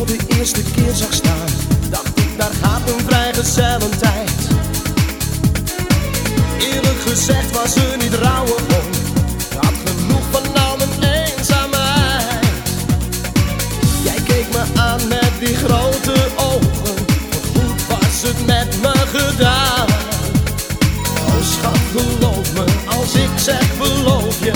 voor de eerste keer zag staan, dacht ik daar gaat een vrijgezellentijd. Eerlijk gezegd was ze niet rauwe om, had genoeg van al mijn eenzaamheid. Jij keek me aan met die grote ogen, goed was het met me gedaan. Oh schat, geloof me als ik zeg beloof je.